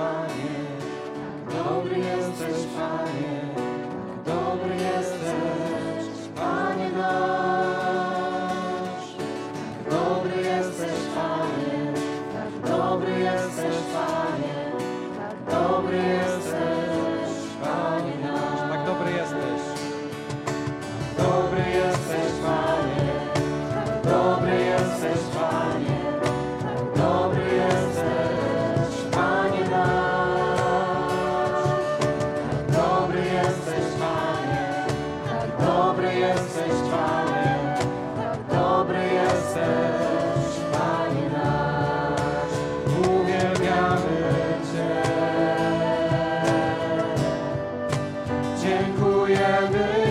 Panie, dobry uyanır.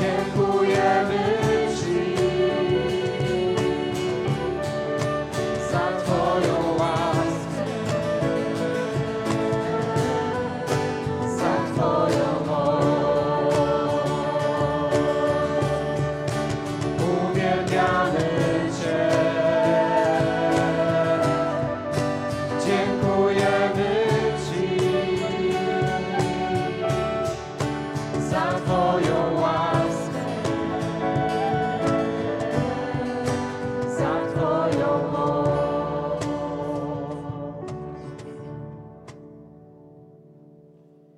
Dziękujemy